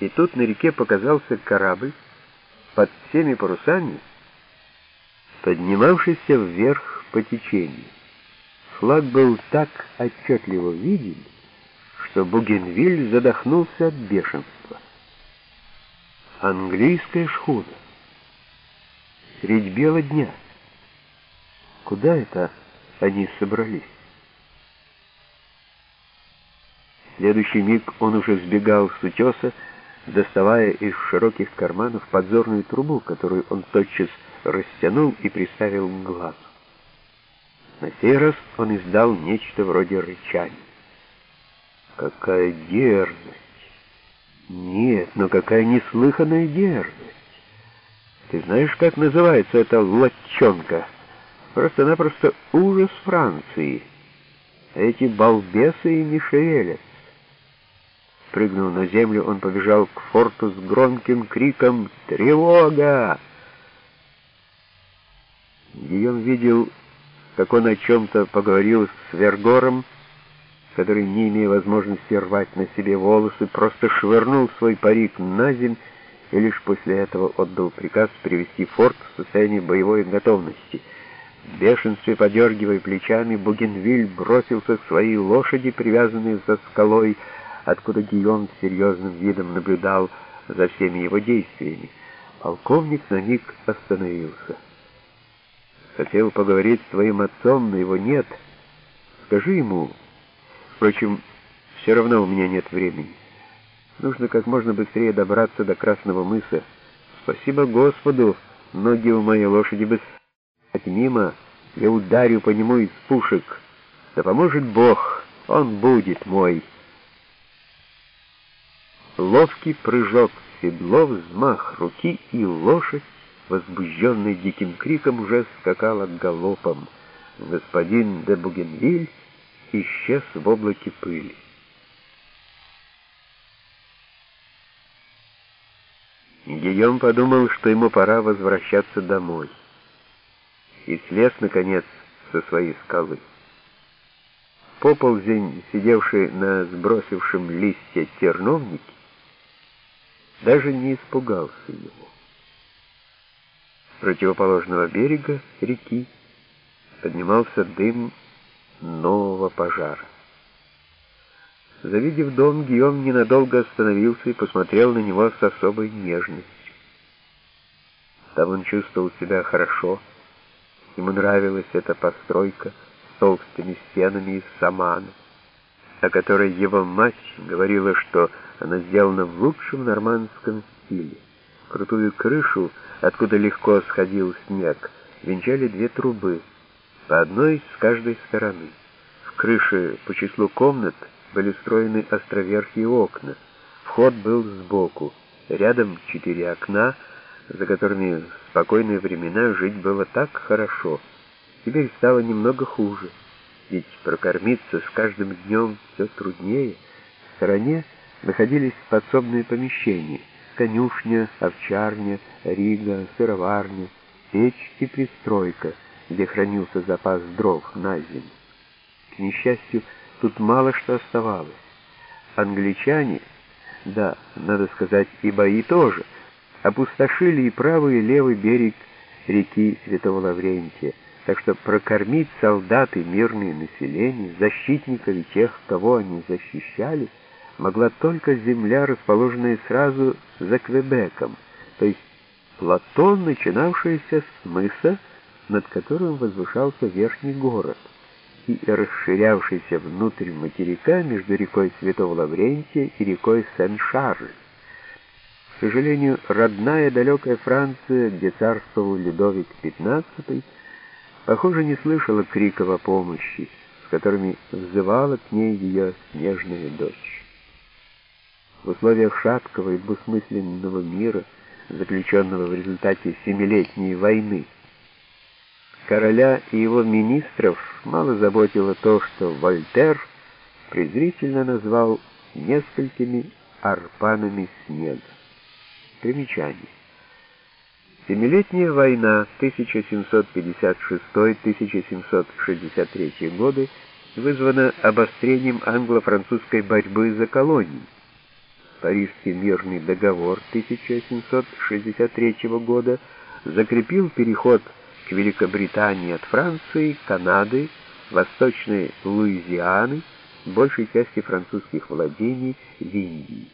И тут на реке показался корабль под всеми парусами, поднимавшийся вверх по течению. Флаг был так отчетливо виден, что Бугенвиль задохнулся от бешенства. Английская шхуна. Средь бела дня. Куда это они собрались? В следующий миг он уже сбегал с утеса, доставая из широких карманов подзорную трубу, которую он тотчас растянул и приставил к глазу. На сей раз он издал нечто вроде рычания. Какая дерзость! Нет, но какая неслыханная дерзость! Ты знаешь, как называется эта латчонка? Просто-напросто ужас Франции. Эти балбесы и не шевелят. Прыгнув на землю, он побежал к форту с громким криком «Тревога!». Гийом видел, как он о чем-то поговорил с Вергором, который, не имея возможности рвать на себе волосы, просто швырнул свой парик на землю и лишь после этого отдал приказ привести форт в состояние боевой готовности. В бешенстве подергивая плечами, Бугенвиль бросился к своей лошади, привязанной за скалой, откуда Гийом с серьезным видом наблюдал за всеми его действиями. Полковник на миг остановился. Хотел поговорить с твоим отцом, но его нет. Скажи ему. Впрочем, все равно у меня нет времени. Нужно как можно быстрее добраться до Красного мыса. Спасибо Господу, ноги у моей лошади бы мимо, я ударю по нему из пушек. Да поможет Бог, он будет мой. Ловкий прыжок седло, взмах руки и лошадь возбужденный диким криком, уже скакала галопом. Господин де Бугенвиль исчез в облаке пыли. Гийом подумал, что ему пора возвращаться домой. И слез, наконец, со своей скалы. Поползень, сидевший на сбросившем листья терновнике, даже не испугался его противоположного берега реки поднимался дым нового пожара. Завидев дом, Гийом ненадолго остановился и посмотрел на него с особой нежностью. Там он чувствовал себя хорошо. Ему нравилась эта постройка с толстыми стенами из самана, о которой его мать говорила, что она сделана в лучшем нормандском стиле. Крутую крышу — откуда легко сходил снег, венчали две трубы, по одной с каждой стороны. В крыше по числу комнат были встроены островерхие окна. Вход был сбоку. Рядом четыре окна, за которыми в спокойные времена жить было так хорошо. Теперь стало немного хуже, ведь прокормиться с каждым днем все труднее. В стороне находились подсобные помещения — конюшня, овчарня, рига, сыроварня, печь и пристройка, где хранился запас дров на зиму. К несчастью, тут мало что оставалось. Англичане, да, надо сказать, и бои тоже, опустошили и правый, и левый берег реки Святого Лаврентия, так что прокормить солдат и мирное население, защитников и тех, кого они защищали, могла только земля, расположенная сразу за Квебеком, то есть плато, начинавшееся с мыса, над которым возвышался верхний город, и расширявшийся внутрь материка между рекой Святого Лаврентия и рекой Сен-Шарль. К сожалению, родная далекая Франция, где царствовал Людовик XV, похоже, не слышала криков о помощи, с которыми взывала к ней ее снежная дочь в условиях шаткого и двусмысленного мира, заключенного в результате Семилетней войны. Короля и его министров мало заботило то, что Вольтер презрительно назвал несколькими арпанами снега. Примечание. Семилетняя война 1756-1763 годы вызвана обострением англо-французской борьбы за колонии Парижский мирный договор 1763 года закрепил переход к Великобритании от Франции, Канады, Восточной Луизианы, большей части французских владений в Индии.